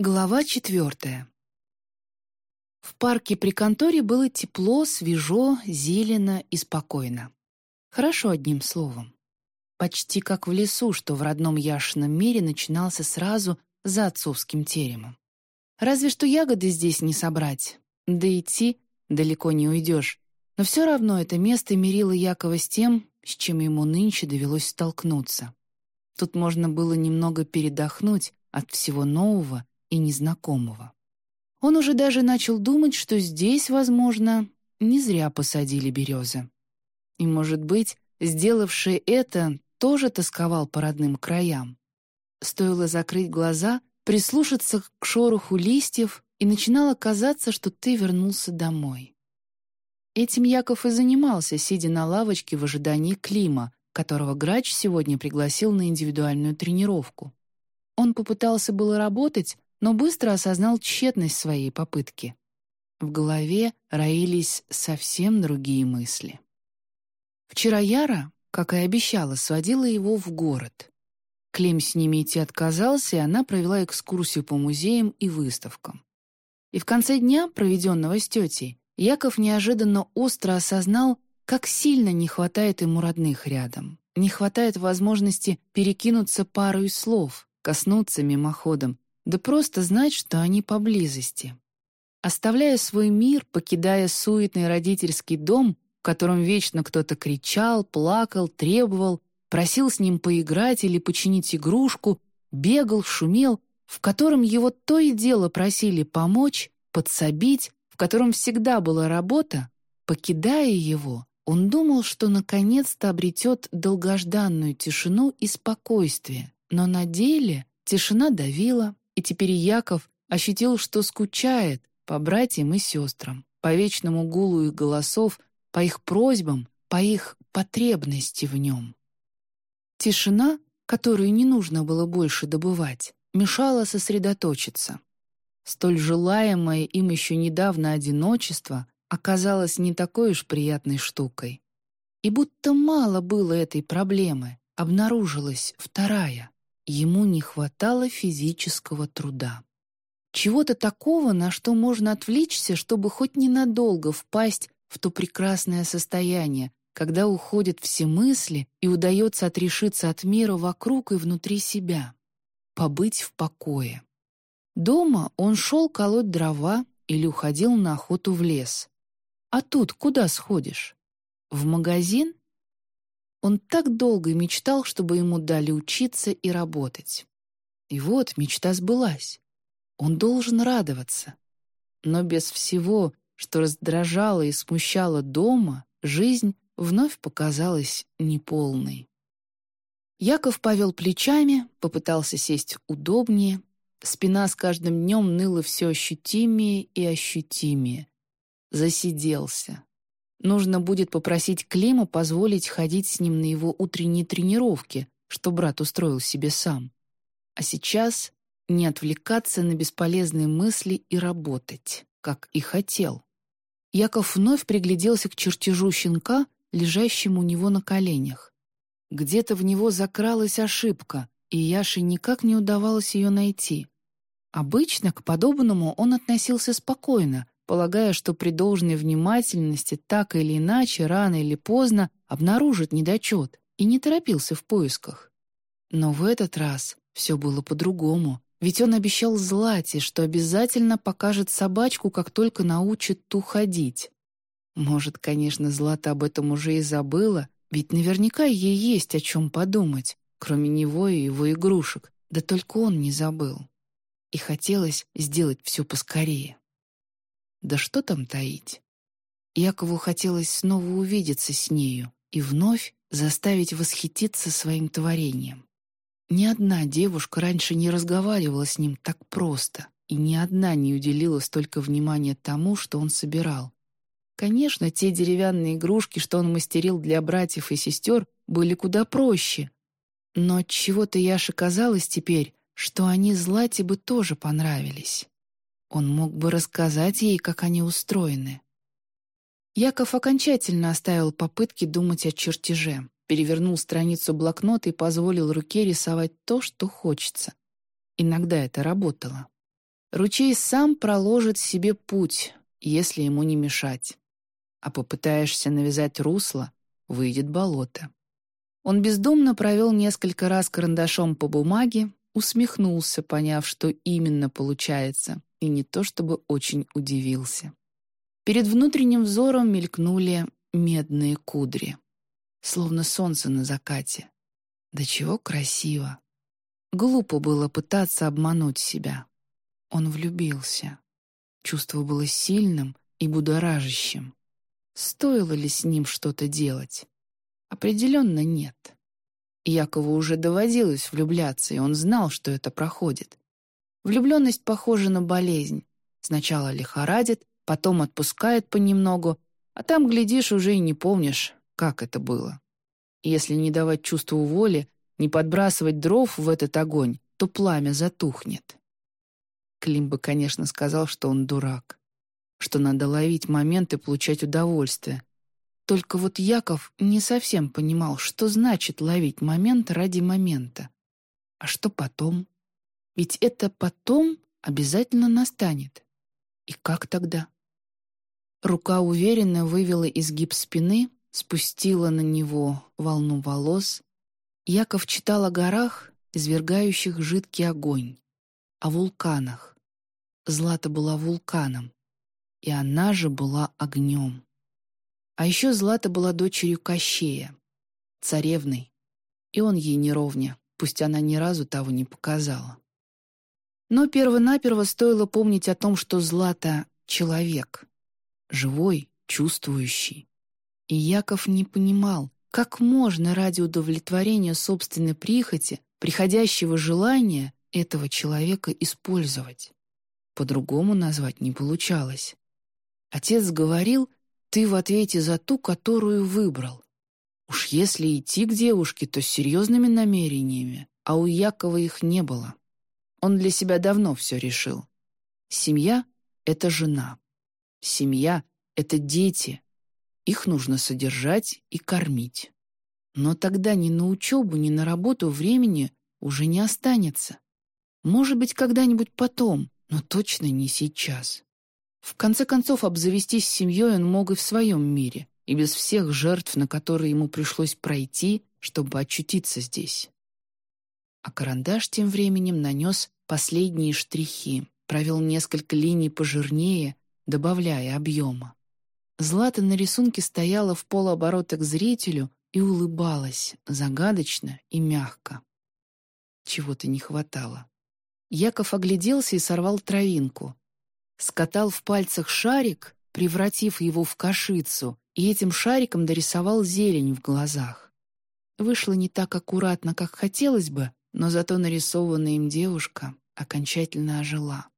Глава четвертая. В парке при конторе было тепло, свежо, зелено и спокойно. Хорошо одним словом. Почти как в лесу, что в родном Яшином мире начинался сразу за отцовским теремом. Разве что ягоды здесь не собрать, да идти далеко не уйдешь. Но все равно это место мирило Якова с тем, с чем ему нынче довелось столкнуться. Тут можно было немного передохнуть от всего нового и незнакомого. Он уже даже начал думать, что здесь, возможно, не зря посадили березы. И, может быть, сделавший это, тоже тосковал по родным краям. Стоило закрыть глаза, прислушаться к шороху листьев, и начинало казаться, что ты вернулся домой. Этим Яков и занимался, сидя на лавочке в ожидании Клима, которого Грач сегодня пригласил на индивидуальную тренировку. Он попытался было работать, но быстро осознал тщетность своей попытки. В голове роились совсем другие мысли. Вчера Яра, как и обещала, сводила его в город. Клим с ними идти отказался, и она провела экскурсию по музеям и выставкам. И в конце дня, проведенного с тетей, Яков неожиданно остро осознал, как сильно не хватает ему родных рядом. Не хватает возможности перекинуться парой слов, коснуться мимоходом, да просто знать, что они поблизости. Оставляя свой мир, покидая суетный родительский дом, в котором вечно кто-то кричал, плакал, требовал, просил с ним поиграть или починить игрушку, бегал, шумел, в котором его то и дело просили помочь, подсобить, в котором всегда была работа, покидая его, он думал, что наконец-то обретет долгожданную тишину и спокойствие, но на деле тишина давила, и теперь Яков ощутил, что скучает по братьям и сестрам, по вечному гулу их голосов, по их просьбам, по их потребности в нем. Тишина, которую не нужно было больше добывать, мешала сосредоточиться. Столь желаемое им еще недавно одиночество оказалось не такой уж приятной штукой. И будто мало было этой проблемы, обнаружилась вторая. Ему не хватало физического труда. Чего-то такого, на что можно отвлечься, чтобы хоть ненадолго впасть в то прекрасное состояние, когда уходят все мысли и удается отрешиться от мира вокруг и внутри себя. Побыть в покое. Дома он шел колоть дрова или уходил на охоту в лес. А тут куда сходишь? В магазин он так долго мечтал, чтобы ему дали учиться и работать. И вот мечта сбылась. Он должен радоваться. Но без всего, что раздражало и смущало дома, жизнь вновь показалась неполной. Яков повел плечами, попытался сесть удобнее. Спина с каждым днем ныла все ощутимее и ощутимее. Засиделся. Нужно будет попросить Клима позволить ходить с ним на его утренние тренировки, что брат устроил себе сам. А сейчас не отвлекаться на бесполезные мысли и работать, как и хотел. Яков вновь пригляделся к чертежу щенка, лежащему у него на коленях. Где-то в него закралась ошибка, и Яше никак не удавалось ее найти. Обычно к подобному он относился спокойно, полагая, что при должной внимательности так или иначе, рано или поздно, обнаружит недочет, и не торопился в поисках. Но в этот раз все было по-другому, ведь он обещал Злате, что обязательно покажет собачку, как только научит ту ходить. Может, конечно, Злата об этом уже и забыла, ведь наверняка ей есть о чем подумать, кроме него и его игрушек, да только он не забыл. И хотелось сделать все поскорее. Да что там таить? Якову хотелось снова увидеться с нею и вновь заставить восхититься своим творением. Ни одна девушка раньше не разговаривала с ним так просто, и ни одна не уделила столько внимания тому, что он собирал. Конечно, те деревянные игрушки, что он мастерил для братьев и сестер, были куда проще. Но чего-то Яше казалось теперь, что они Злате бы тоже понравились. Он мог бы рассказать ей, как они устроены. Яков окончательно оставил попытки думать о чертеже, перевернул страницу блокнота и позволил руке рисовать то, что хочется. Иногда это работало. Ручей сам проложит себе путь, если ему не мешать. А попытаешься навязать русло, выйдет болото. Он бездумно провел несколько раз карандашом по бумаге, усмехнулся, поняв, что именно получается, и не то чтобы очень удивился. Перед внутренним взором мелькнули медные кудри, словно солнце на закате. Да чего красиво! Глупо было пытаться обмануть себя. Он влюбился. Чувство было сильным и будоражащим. Стоило ли с ним что-то делать? Определенно нет. Якову уже доводилось влюбляться, и он знал, что это проходит. Влюбленность похожа на болезнь. Сначала лихорадит, потом отпускает понемногу, а там, глядишь, уже и не помнишь, как это было. Если не давать чувству воли, не подбрасывать дров в этот огонь, то пламя затухнет. Клим бы, конечно, сказал, что он дурак, что надо ловить момент и получать удовольствие. Только вот Яков не совсем понимал, что значит ловить момент ради момента. А что потом? Ведь это потом обязательно настанет. И как тогда? Рука уверенно вывела изгиб спины, спустила на него волну волос. Яков читал о горах, извергающих жидкий огонь о вулканах. Злата была вулканом, и она же была огнем. А еще Злата была дочерью Кощея, царевной, и он ей не ровня, пусть она ни разу того не показала. Но перво-наперво стоило помнить о том, что Злата — человек, живой, чувствующий. И Яков не понимал, как можно ради удовлетворения собственной прихоти, приходящего желания, этого человека использовать. По-другому назвать не получалось. Отец говорил, ты в ответе за ту, которую выбрал. Уж если идти к девушке, то с серьезными намерениями, а у Якова их не было. Он для себя давно все решил. Семья — это жена. Семья — это дети. Их нужно содержать и кормить. Но тогда ни на учебу, ни на работу времени уже не останется. Может быть, когда-нибудь потом, но точно не сейчас. В конце концов, обзавестись семьей он мог и в своем мире, и без всех жертв, на которые ему пришлось пройти, чтобы очутиться здесь. А карандаш тем временем нанес последние штрихи, провел несколько линий пожирнее, добавляя объема. Злата на рисунке стояла в полоборота к зрителю и улыбалась, загадочно и мягко. Чего-то не хватало. Яков огляделся и сорвал травинку. Скатал в пальцах шарик, превратив его в кашицу, и этим шариком дорисовал зелень в глазах. Вышло не так аккуратно, как хотелось бы, но зато нарисованная им девушка окончательно ожила.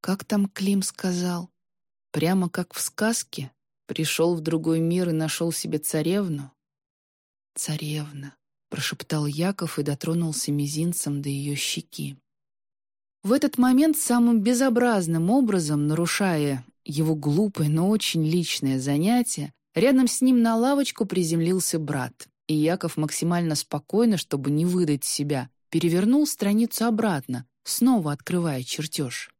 Как там Клим сказал? Прямо как в сказке? Пришел в другой мир и нашел себе царевну? «Царевна», — прошептал Яков и дотронулся мизинцем до ее щеки. В этот момент самым безобразным образом, нарушая его глупое, но очень личное занятие, рядом с ним на лавочку приземлился брат, и Яков максимально спокойно, чтобы не выдать себя, перевернул страницу обратно, снова открывая чертеж.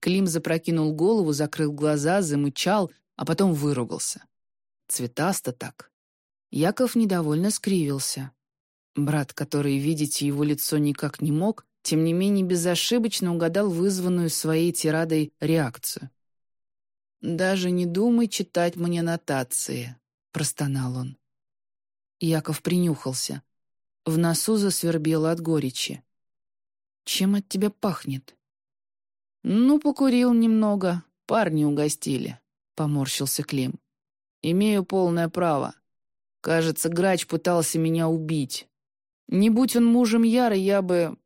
Клим запрокинул голову, закрыл глаза, замычал, а потом выругался. Цветасто так. Яков недовольно скривился. Брат, который видеть его лицо никак не мог, тем не менее безошибочно угадал вызванную своей тирадой реакцию. «Даже не думай читать мне нотации», — простонал он. Яков принюхался. В носу засвербело от горечи. «Чем от тебя пахнет?» «Ну, покурил немного, парни угостили», — поморщился Клим. «Имею полное право. Кажется, грач пытался меня убить. Не будь он мужем Яры, я бы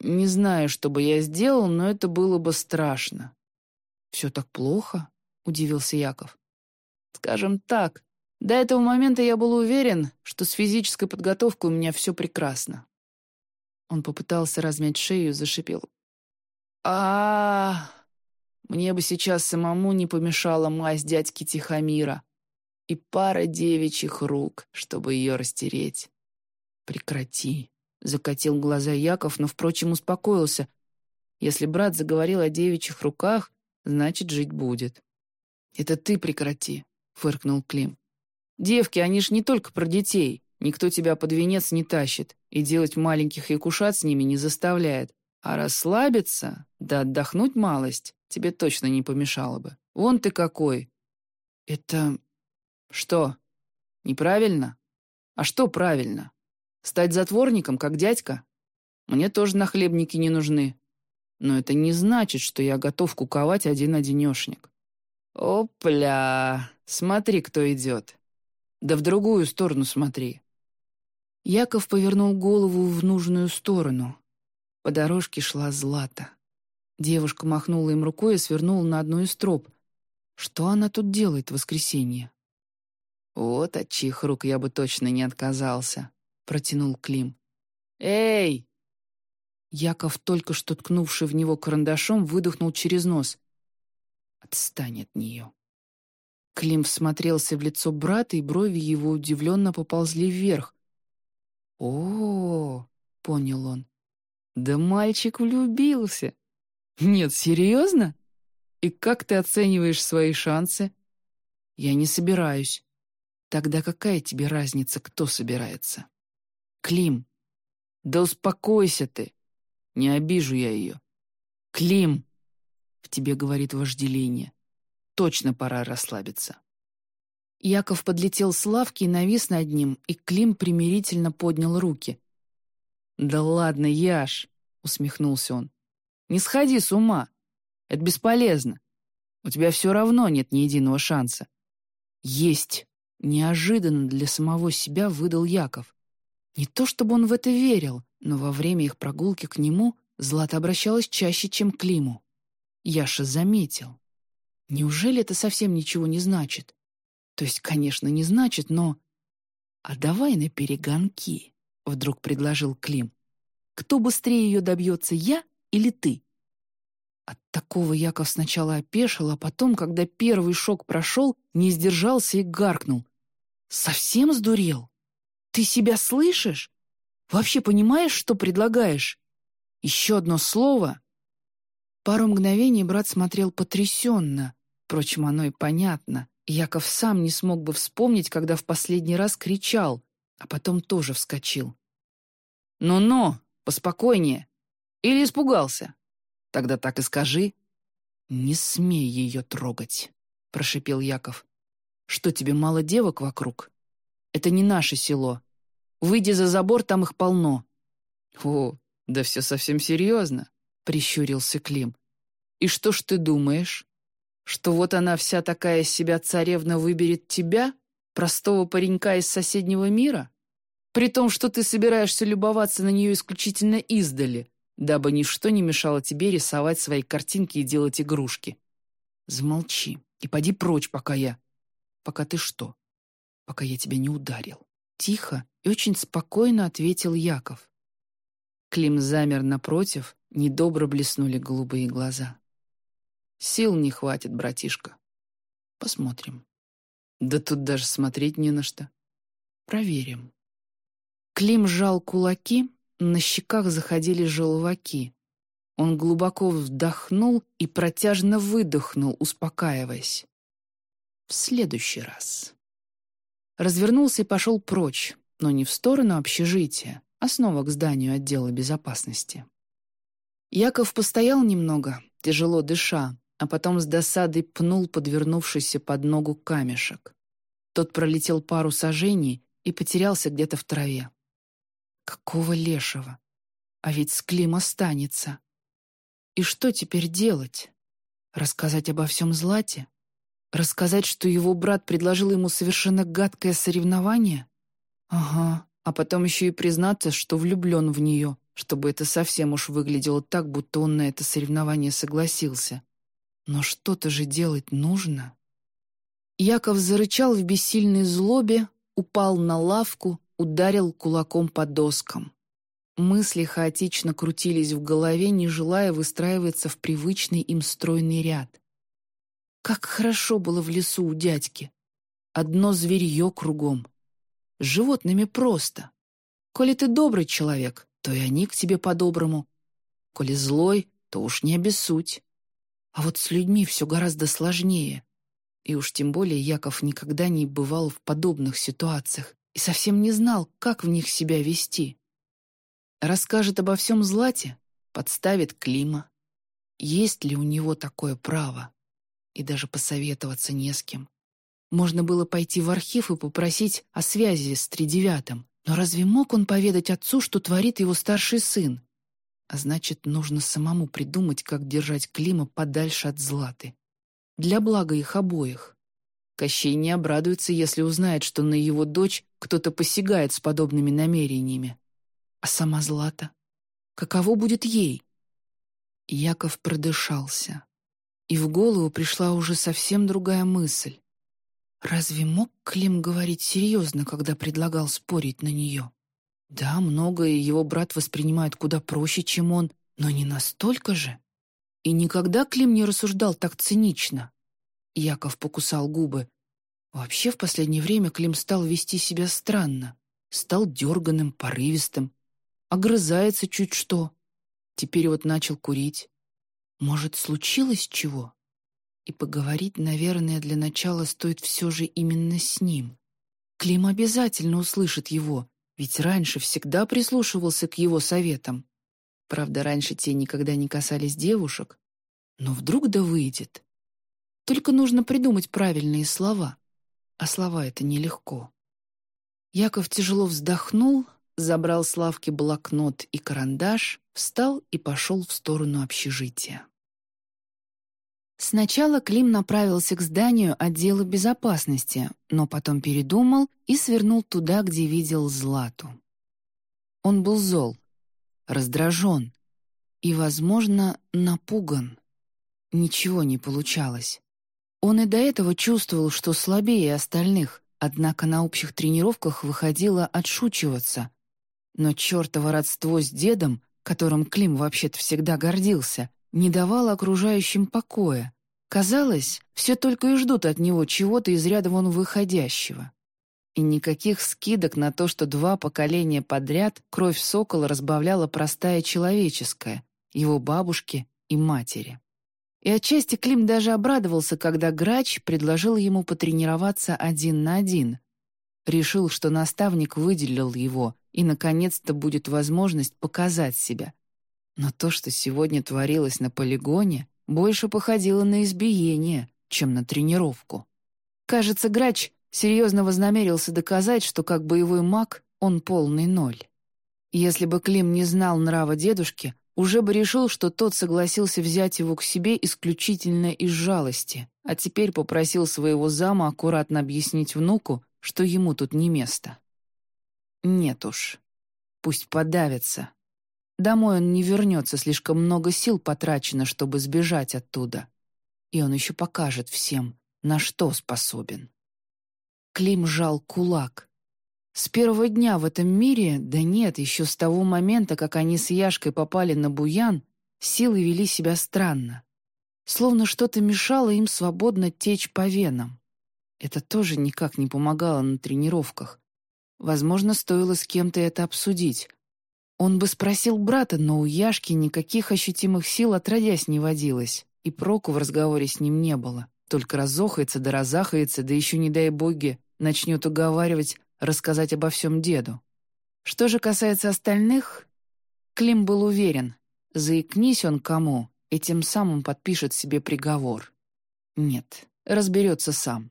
не знаю, что бы я сделал, но это было бы страшно. «Все так плохо?» — удивился Яков. «Скажем так, до этого момента я был уверен, что с физической подготовкой у меня все прекрасно». Он попытался размять шею и зашипел. а, Мне бы сейчас самому не помешала мазь дядьки Тихомира и пара девичьих рук, чтобы ее растереть. Прекрати. Закатил глаза Яков, но, впрочем, успокоился. Если брат заговорил о девичьих руках, значит, жить будет. «Это ты прекрати», — фыркнул Клим. «Девки, они ж не только про детей. Никто тебя под венец не тащит и делать маленьких якушат с ними не заставляет. А расслабиться, да отдохнуть малость, тебе точно не помешало бы. Вон ты какой!» «Это... что? Неправильно? А что правильно? Стать затворником, как дядька? Мне тоже нахлебники не нужны. Но это не значит, что я готов куковать один-одинешник. Опля! Смотри, кто идет. Да в другую сторону смотри. Яков повернул голову в нужную сторону. По дорожке шла Злата. Девушка махнула им рукой и свернула на одну из троп. Что она тут делает в воскресенье? «Вот от чьих рук я бы точно не отказался», — протянул Клим. «Эй!» Яков, только что ткнувший в него карандашом, выдохнул через нос. «Отстань от нее». Клим всмотрелся в лицо брата, и брови его удивленно поползли вверх. «О, -о, -о — понял он, — да мальчик влюбился. Нет, серьезно? И как ты оцениваешь свои шансы? Я не собираюсь. Тогда какая тебе разница, кто собирается? Клим, да успокойся ты. Не обижу я ее. Клим, в тебе говорит вожделение. Точно пора расслабиться. Яков подлетел с лавки и навис над ним, и Клим примирительно поднял руки. «Да ладно, Яш!» — усмехнулся он. «Не сходи с ума. Это бесполезно. У тебя все равно нет ни единого шанса». «Есть!» — неожиданно для самого себя выдал Яков. Не то чтобы он в это верил, но во время их прогулки к нему Злата обращалась чаще, чем к Климу. Яша заметил. Неужели это совсем ничего не значит? То есть, конечно, не значит, но... «А давай на перегонки», — вдруг предложил Клим. «Кто быстрее ее добьется, я или ты?» От такого Яков сначала опешил, а потом, когда первый шок прошел, не сдержался и гаркнул. «Совсем сдурел? Ты себя слышишь? Вообще понимаешь, что предлагаешь? Еще одно слово?» Пару мгновений брат смотрел потрясенно, впрочем, оно и понятно. Яков сам не смог бы вспомнить, когда в последний раз кричал, а потом тоже вскочил. «Ну-ну, поспокойнее. Или испугался? Тогда так и скажи». «Не смей ее трогать», — прошипел Яков. «Что, тебе мало девок вокруг? Это не наше село. Выйди за забор, там их полно». «О, да все совсем серьезно», — прищурился Клим. «И что ж ты думаешь? Что вот она вся такая себя царевна выберет тебя, простого паренька из соседнего мира? При том, что ты собираешься любоваться на нее исключительно издали, дабы ничто не мешало тебе рисовать свои картинки и делать игрушки. Замолчи и поди прочь, пока я... Пока ты что? Пока я тебя не ударил. Тихо и очень спокойно ответил Яков. Клим замер напротив, недобро блеснули голубые глаза. Сил не хватит, братишка. Посмотрим. Да тут даже смотреть не на что. Проверим. Клим сжал кулаки, на щеках заходили желваки. Он глубоко вдохнул и протяжно выдохнул, успокаиваясь. В следующий раз. Развернулся и пошел прочь, но не в сторону общежития, а снова к зданию отдела безопасности. Яков постоял немного, тяжело дыша, а потом с досадой пнул подвернувшийся под ногу камешек. Тот пролетел пару сажений и потерялся где-то в траве. Какого лешего? А ведь Склим останется. И что теперь делать? Рассказать обо всем Злате? Рассказать, что его брат предложил ему совершенно гадкое соревнование? Ага, а потом еще и признаться, что влюблен в нее, чтобы это совсем уж выглядело так, будто он на это соревнование согласился. Но что-то же делать нужно. Яков зарычал в бессильной злобе, упал на лавку, ударил кулаком по доскам. Мысли хаотично крутились в голове, не желая выстраиваться в привычный им стройный ряд. Как хорошо было в лесу у дядьки. Одно зверье кругом. С животными просто. Коли ты добрый человек, то и они к тебе по-доброму. Коли злой, то уж не обессудь. А вот с людьми все гораздо сложнее. И уж тем более Яков никогда не бывал в подобных ситуациях и совсем не знал, как в них себя вести. Расскажет обо всем Злате, подставит Клима. Есть ли у него такое право? И даже посоветоваться не с кем. Можно было пойти в архив и попросить о связи с тридевятым. Но разве мог он поведать отцу, что творит его старший сын? А значит, нужно самому придумать, как держать Клима подальше от Златы. Для блага их обоих. Кощей не обрадуется, если узнает, что на его дочь кто-то посягает с подобными намерениями. А сама Злата? Каково будет ей? Яков продышался. И в голову пришла уже совсем другая мысль. Разве мог Клим говорить серьезно, когда предлагал спорить на нее? Да, многое его брат воспринимает куда проще, чем он, но не настолько же. И никогда Клим не рассуждал так цинично. Яков покусал губы. Вообще, в последнее время Клим стал вести себя странно. Стал дерганым, порывистым. Огрызается чуть что. Теперь вот начал курить. Может, случилось чего? И поговорить, наверное, для начала стоит все же именно с ним. Клим обязательно услышит его, ведь раньше всегда прислушивался к его советам. Правда, раньше те никогда не касались девушек. Но вдруг да выйдет. Только нужно придумать правильные слова. А слова — это нелегко. Яков тяжело вздохнул, забрал с лавки блокнот и карандаш, встал и пошел в сторону общежития. Сначала Клим направился к зданию отдела безопасности, но потом передумал и свернул туда, где видел Злату. Он был зол, раздражен и, возможно, напуган. Ничего не получалось. Он и до этого чувствовал, что слабее остальных, однако на общих тренировках выходило отшучиваться. Но чертово родство с дедом, которым Клим вообще-то всегда гордился, не давало окружающим покоя. Казалось, все только и ждут от него чего-то из ряда вон выходящего. И никаких скидок на то, что два поколения подряд кровь сокола разбавляла простая человеческая, его бабушки и матери. И отчасти Клим даже обрадовался, когда Грач предложил ему потренироваться один на один. Решил, что наставник выделил его, и, наконец-то, будет возможность показать себя, но то, что сегодня творилось на полигоне, больше походило на избиение, чем на тренировку. Кажется, Грач серьезно вознамерился доказать, что как боевой маг он полный ноль. Если бы Клим не знал нрава дедушки, уже бы решил, что тот согласился взять его к себе исключительно из жалости, а теперь попросил своего зама аккуратно объяснить внуку, что ему тут не место. Нет уж, пусть подавится, Домой он не вернется, слишком много сил потрачено, чтобы сбежать оттуда. И он еще покажет всем, на что способен. Клим жал кулак. С первого дня в этом мире, да нет, еще с того момента, как они с Яшкой попали на Буян, силы вели себя странно. Словно что-то мешало им свободно течь по венам. Это тоже никак не помогало на тренировках. Возможно, стоило с кем-то это обсудить, он бы спросил брата, но у Яшки никаких ощутимых сил отродясь не водилось, и проку в разговоре с ним не было. Только разохается да разахается, да еще, не дай боги, начнет уговаривать рассказать обо всем деду. Что же касается остальных, Клим был уверен, заикнись он кому, и тем самым подпишет себе приговор. Нет, разберется сам.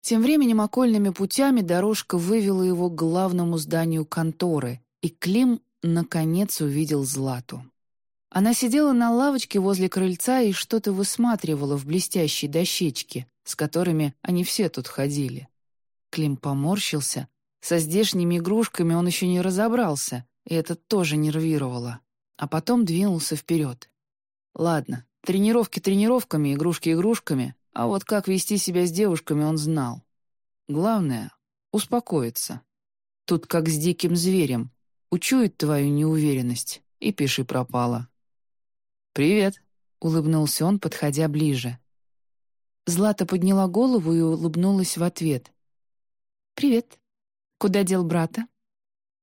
Тем временем окольными путями дорожка вывела его к главному зданию конторы, и Клим, наконец, увидел Злату. Она сидела на лавочке возле крыльца и что-то высматривала в блестящей дощечке, с которыми они все тут ходили. Клим поморщился. Со здешними игрушками он еще не разобрался, и это тоже нервировало. А потом двинулся вперед. Ладно, тренировки тренировками, игрушки игрушками, а вот как вести себя с девушками он знал. Главное — успокоиться. Тут как с диким зверем, Учует твою неуверенность, и пиши пропало». «Привет», — улыбнулся он, подходя ближе. Злата подняла голову и улыбнулась в ответ. «Привет. Куда дел брата?»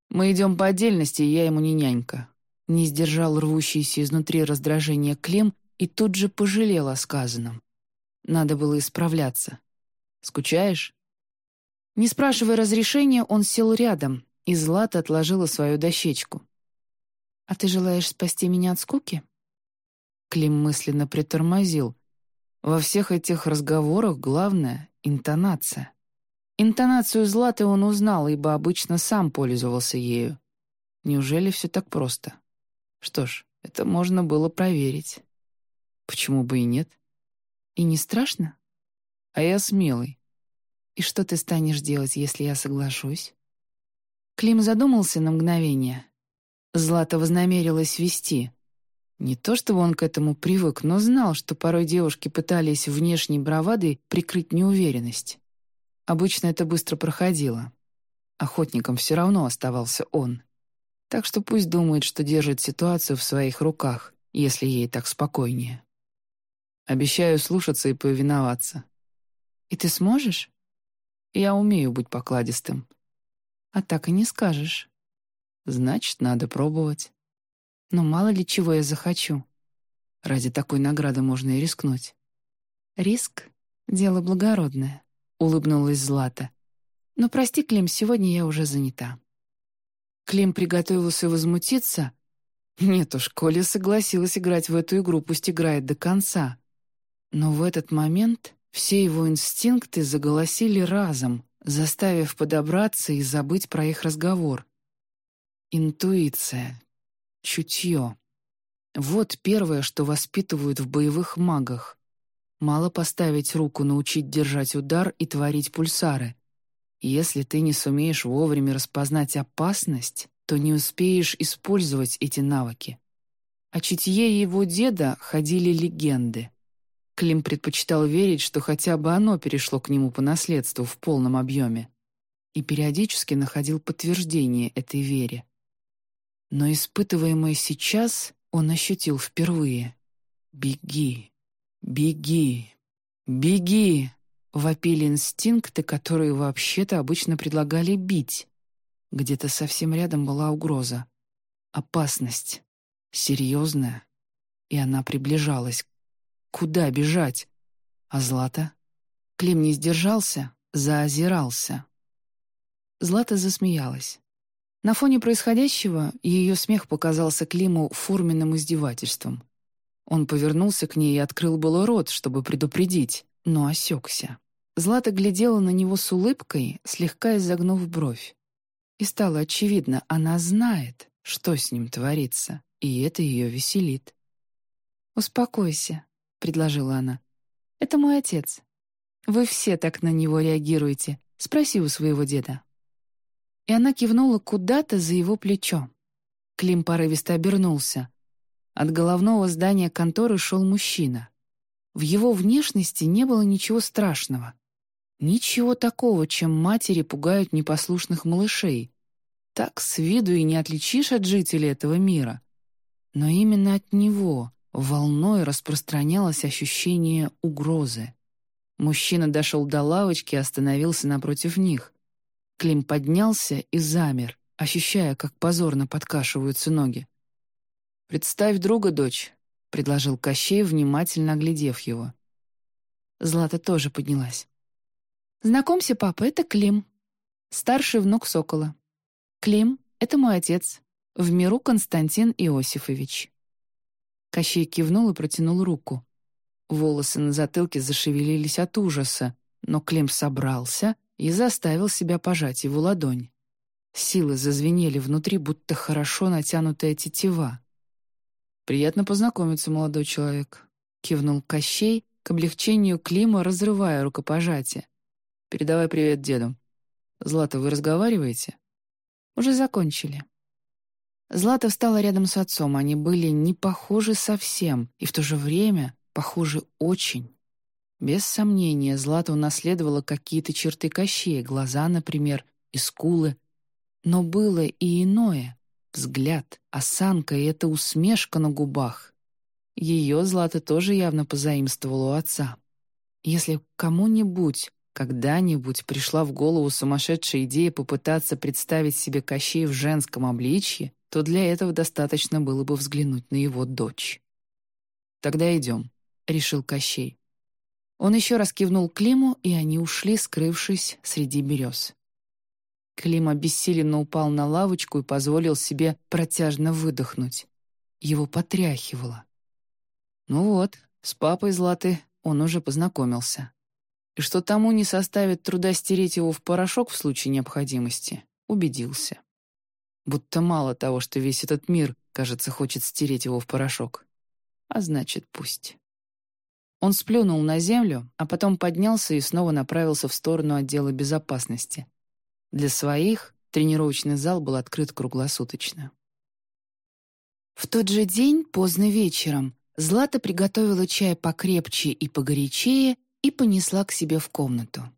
«Мы идем по отдельности, я ему не нянька. Не сдержал рвущийся изнутри раздражение Клим и тут же пожалел о сказанном. Надо было исправляться. «Скучаешь?» Не спрашивая разрешения, он сел рядом, и Злата отложила свою дощечку. «А ты желаешь спасти меня от скуки?» Клим мысленно притормозил. Во всех этих разговорах главное — интонация. Интонацию Златы он узнал, ибо обычно сам пользовался ею. Неужели все так просто? Что ж, это можно было проверить. Почему бы и нет? И не страшно? А я смелый. И что ты станешь делать, если я соглашусь? Клим задумался на мгновение. Злата вознамерилась вести. Не то чтобы он к этому привык, но знал, что порой девушки пытались внешней бравадой прикрыть неуверенность. Обычно это быстро проходило. Охотником все равно оставался он. Так что пусть думает, что держит ситуацию в своих руках, если ей так спокойнее. Обещаю слушаться и повиноваться. И ты сможешь? Я умею быть покладистым. А так и не скажешь. Значит, надо пробовать. Но мало ли чего я захочу. Ради такой награды можно и рискнуть. Риск — дело благородное, — улыбнулась Злата. Но прости, Клим, сегодня я уже занята. Клим приготовился возмутиться. Нет уж, Коля согласилась играть в эту игру, пусть играет до конца. Но в этот момент все его инстинкты заголосили разом, заставив подобраться и забыть про их разговор. Интуиция. Чутье. Вот первое, что воспитывают в боевых магах. Мало поставить руку, научить держать удар и творить пульсары. Если ты не сумеешь вовремя распознать опасность, то не успеешь использовать эти навыки. О чутье его деда ходили легенды. Клим предпочитал верить, что хотя бы оно перешло к нему по наследству в полном объеме, и периодически находил подтверждение этой вере. Но испытываемое сейчас он ощутил впервые. «Беги, беги, беги!» Вопили инстинкты, которые вообще-то обычно предлагали бить. Где-то совсем рядом была угроза. Опасность. Серьезная. И она приближалась. Куда бежать? А Злата? Клим не сдержался, заозирался. Злата засмеялась. На фоне происходящего ее смех показался Климу форменным издевательством. Он повернулся к ней и открыл было рот, чтобы предупредить, но осекся. Злата глядела на него с улыбкой, слегка изогнув бровь. И стало очевидно, она знает, что с ним творится, и это ее веселит. «Успокойся», — предложила она. «Это мой отец. Вы все так на него реагируете. Спроси у своего деда». И она кивнула куда-то за его плечо. Клим порывисто обернулся. От головного здания конторы шел мужчина. В его внешности не было ничего страшного. Ничего такого, чем матери пугают непослушных малышей. Так с виду и не отличишь от жителей этого мира. Но именно от него волной распространялось ощущение угрозы. Мужчина дошел до лавочки и остановился напротив них. Клим поднялся и замер, ощущая, как позорно подкашиваются ноги. «Представь друга, дочь», — предложил Кощей, внимательно оглядев его. Злата тоже поднялась. «Знакомься, папа, это Клим, старший внук Сокола. Клим — это мой отец, в миру Константин Иосифович». Кощей кивнул и протянул руку. Волосы на затылке зашевелились от ужаса, но Клим собрался и заставил себя пожать его ладонь. Силы зазвенели внутри, будто хорошо натянутая тетива. «Приятно познакомиться, молодой человек», — кивнул Кощей, к облегчению Клима разрывая рукопожатие. Передавай привет деду. Злата, вы разговариваете? Уже закончили. Злата встала рядом с отцом. Они были не похожи совсем, и в то же время похожи очень. Без сомнения, Злата унаследовала какие-то черты кощей, глаза, например, и скулы. Но было и иное — взгляд, осанка и эта усмешка на губах. Ее Злата тоже явно позаимствовала у отца. Если кому-нибудь когда-нибудь пришла в голову сумасшедшая идея попытаться представить себе Кощей в женском обличье, то для этого достаточно было бы взглянуть на его дочь. «Тогда идем», — решил Кощей. Он еще раз кивнул Климу, и они ушли, скрывшись среди берез. Клим обессиленно упал на лавочку и позволил себе протяжно выдохнуть. Его потряхивало. Ну вот, с папой Златы он уже познакомился. И что тому не составит труда стереть его в порошок в случае необходимости, убедился. Будто мало того, что весь этот мир, кажется, хочет стереть его в порошок. А значит, пусть. Он сплюнул на землю, а потом поднялся и снова направился в сторону отдела безопасности. Для своих тренировочный зал был открыт круглосуточно. В тот же день, поздно вечером, Злата приготовила чай покрепче и погорячее и понесла к себе в комнату.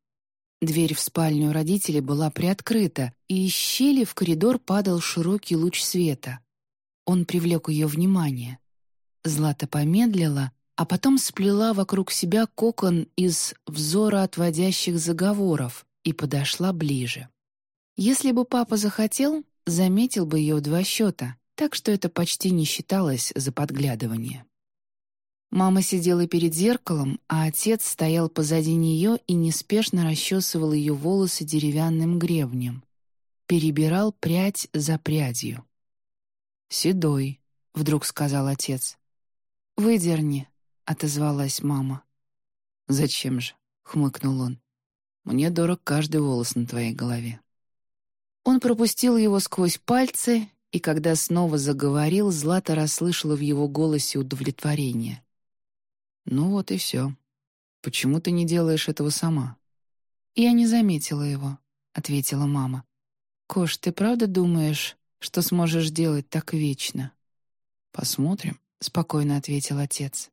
Дверь в спальню родителей была приоткрыта, и из щели в коридор падал широкий луч света. Он привлек ее внимание. Злата помедлила, а потом сплела вокруг себя кокон из взора отводящих заговоров и подошла ближе. Если бы папа захотел, заметил бы ее два счета, так что это почти не считалось за подглядывание. Мама сидела перед зеркалом, а отец стоял позади нее и неспешно расчесывал ее волосы деревянным гребнем. Перебирал прядь за прядью. «Седой», — вдруг сказал отец. «Выдерни», — отозвалась мама. «Зачем же?» — хмыкнул он. «Мне дорог каждый волос на твоей голове». Он пропустил его сквозь пальцы, и когда снова заговорил, Злата расслышала в его голосе удовлетворение. «Ну вот и все. Почему ты не делаешь этого сама?» «Я не заметила его», — ответила мама. «Кош, ты правда думаешь, что сможешь делать так вечно?» «Посмотрим», — спокойно ответил отец.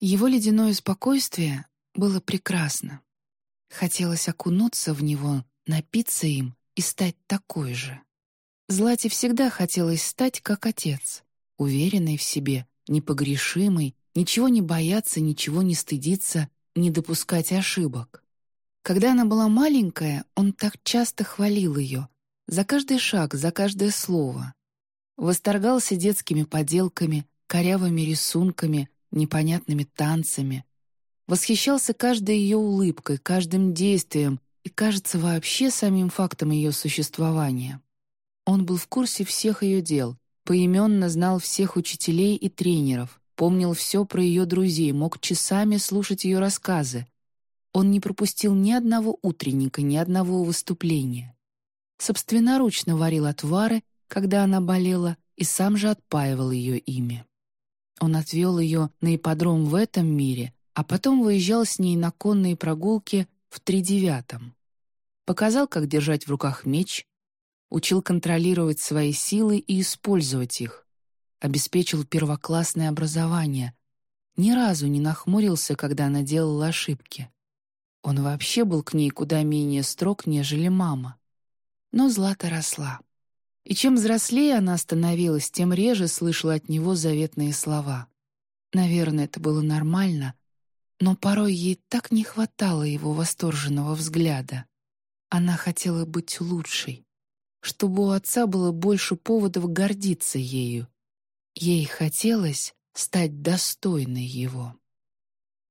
Его ледяное спокойствие было прекрасно. Хотелось окунуться в него, напиться им и стать такой же. Злате всегда хотелось стать как отец, уверенной в себе, непогрешимой, ничего не бояться, ничего не стыдиться, не допускать ошибок. Когда она была маленькая, он так часто хвалил ее, за каждый шаг, за каждое слово. Восторгался детскими поделками, корявыми рисунками, непонятными танцами. Восхищался каждой ее улыбкой, каждым действием, и, кажется, вообще самим фактом ее существования. Он был в курсе всех ее дел, поименно знал всех учителей и тренеров, помнил все про ее друзей, мог часами слушать ее рассказы. Он не пропустил ни одного утренника, ни одного выступления. Собственноручно варил отвары, когда она болела, и сам же отпаивал ее ими. Он отвел ее на ипподром в этом мире, а потом выезжал с ней на конные прогулки в тридевятом. Показал, как держать в руках меч, учил контролировать свои силы и использовать их, обеспечил первоклассное образование, ни разу не нахмурился, когда она делала ошибки. Он вообще был к ней куда менее строг, нежели мама. Но Злата росла. И чем взрослее она становилась, тем реже слышала от него заветные слова. Наверное, это было нормально, но порой ей так не хватало его восторженного взгляда. Она хотела быть лучшей, чтобы у отца было больше поводов гордиться ею. Ей хотелось стать достойной его.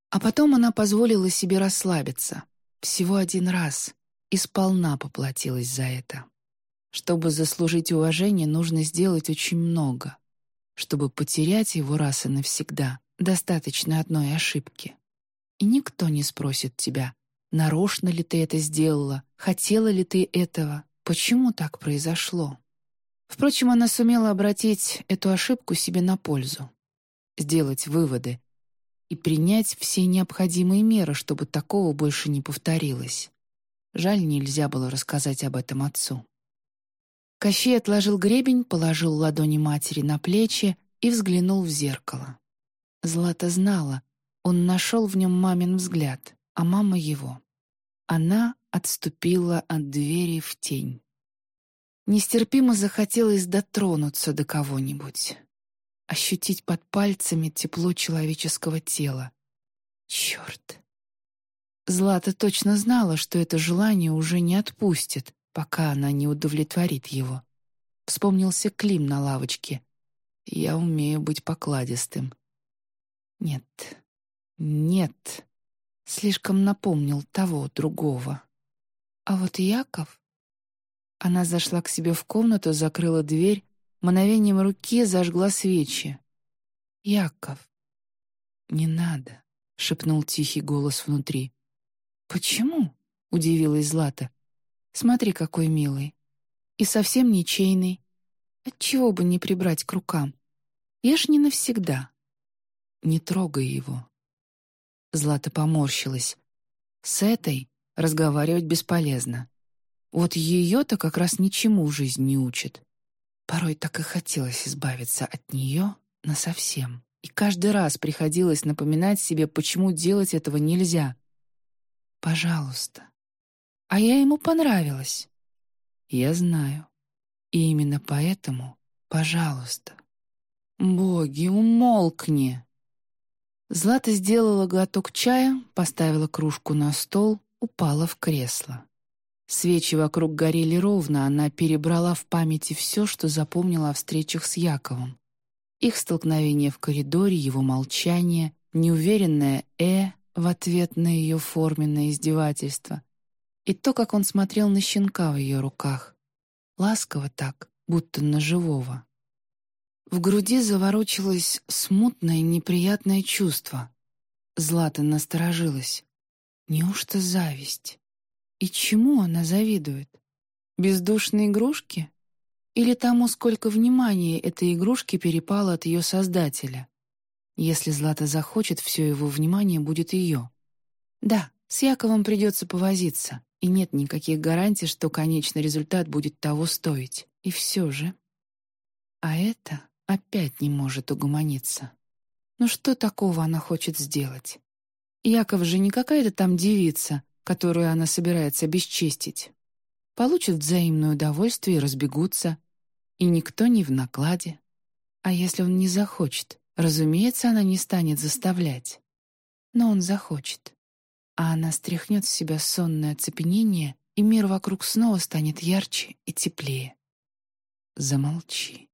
А потом она позволила себе расслабиться. Всего один раз. И сполна поплатилась за это. Чтобы заслужить уважение, нужно сделать очень много. Чтобы потерять его раз и навсегда, достаточно одной ошибки и никто не спросит тебя, нарочно ли ты это сделала, хотела ли ты этого, почему так произошло. Впрочем, она сумела обратить эту ошибку себе на пользу, сделать выводы и принять все необходимые меры, чтобы такого больше не повторилось. Жаль, нельзя было рассказать об этом отцу. Кощей отложил гребень, положил ладони матери на плечи и взглянул в зеркало. Злата знала, он нашел в нем мамин взгляд, а мама его. Она отступила от двери в тень. Нестерпимо захотелось дотронуться до кого-нибудь, ощутить под пальцами тепло человеческого тела. Черт! Злата точно знала, что это желание уже не отпустит, пока она не удовлетворит его. Вспомнился Клим на лавочке. Я умею быть покладистым. Нет, нет, слишком напомнил того, другого. А вот Яков... Она зашла к себе в комнату, закрыла дверь, мановением руки зажгла свечи. «Яков!» «Не надо», — шепнул тихий голос внутри. «Почему?» — удивилась Злата. «Смотри, какой милый. И совсем ничейный. Отчего бы не прибрать к рукам? Я ж не навсегда. Не трогай его». Злата поморщилась. С этой разговаривать бесполезно. Вот ее-то как раз ничему жизнь не учит. Порой так и хотелось избавиться от нее насовсем. И каждый раз приходилось напоминать себе, почему делать этого нельзя. «Пожалуйста». А я ему понравилась. Я знаю. И именно поэтому «пожалуйста». «Боги, умолкни!» Злата сделала глоток чая, поставила кружку на стол, упала в кресло. Свечи вокруг горели ровно, она перебрала в памяти все, что запомнила о встречах с Яковом. Их столкновение в коридоре, его молчание, неуверенное «э» в ответ на ее форменное издевательство. И то, как он смотрел на щенка в ее руках. Ласково так, будто на живого. В груди заворочилось смутное, неприятное чувство. Злата насторожилась. Неужто зависть? И чему она завидует? Бездушной игрушке? Или тому, сколько внимания этой игрушки перепало от ее создателя? Если Злата захочет, все его внимание будет ее. Да, с Яковом придется повозиться, и нет никаких гарантий, что конечный результат будет того стоить. И все же... А это опять не может угомониться. Ну что такого она хочет сделать? Яков же не какая-то там девица, которую она собирается бесчестить. Получат взаимное удовольствие и разбегутся. И никто не в накладе. А если он не захочет, разумеется, она не станет заставлять. Но он захочет. А она стряхнет с себя сонное оцепенение, и мир вокруг снова станет ярче и теплее. Замолчи.